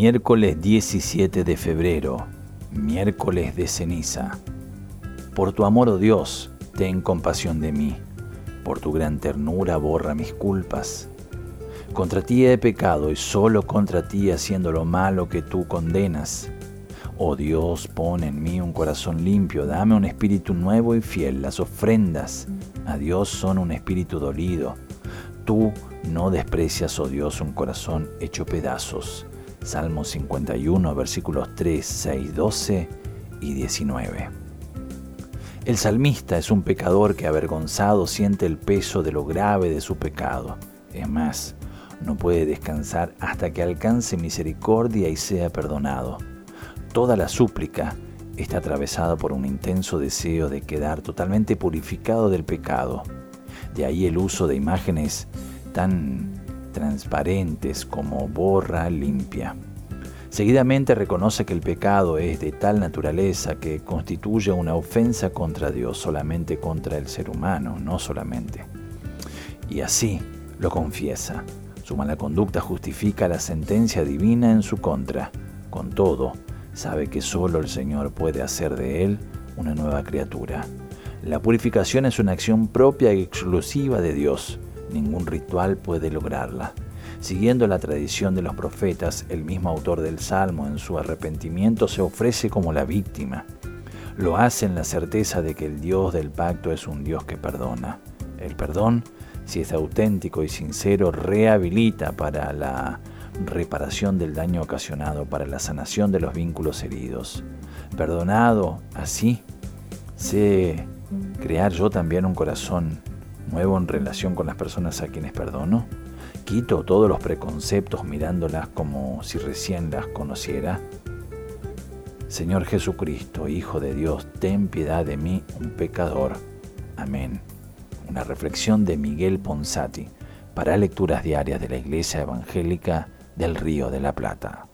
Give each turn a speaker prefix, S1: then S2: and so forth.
S1: Miércoles 17 de febrero, miércoles de ceniza. Por tu amor, oh Dios, ten compasión de mí. Por tu gran ternura borra mis culpas. Contra ti he pecado y solo contra ti haciendo lo malo que tú condenas. Oh Dios, pon en mí un corazón limpio, dame un espíritu nuevo y fiel. Las ofrendas a Dios son un espíritu dolido. Tú no desprecias, oh Dios, un corazón hecho pedazos. Salmo 51, versículos 3, 6, 12 y 19. El salmista es un pecador que avergonzado siente el peso de lo grave de su pecado. Es más, no puede descansar hasta que alcance misericordia y sea perdonado. Toda la súplica está atravesada por un intenso deseo de quedar totalmente purificado del pecado. De ahí el uso de imágenes tan transparentes como borra limpia. Seguidamente reconoce que el pecado es de tal naturaleza que constituye una ofensa contra Dios, solamente contra el ser humano, no solamente. Y así lo confiesa. Su mala conducta justifica la sentencia divina en su contra. Con todo, sabe que solo el Señor puede hacer de él una nueva criatura. La purificación es una acción propia y exclusiva de Dios. Ningún ritual puede lograrla. Siguiendo la tradición de los profetas, el mismo autor del Salmo en su arrepentimiento se ofrece como la víctima. Lo hace en la certeza de que el Dios del pacto es un Dios que perdona. El perdón si es auténtico y sincero, rehabilita para la reparación del daño ocasionado, para la sanación de los vínculos heridos. Perdonado así, sé crear yo también un corazón nuevo en relación con las personas a quienes perdono. Quito todos los preconceptos mirándolas como si recién las conociera. Señor Jesucristo, Hijo de Dios, ten piedad de mí, un pecador. Amén una reflexión de Miguel Ponsati para lecturas diarias de la Iglesia Evangélica del Río de la Plata.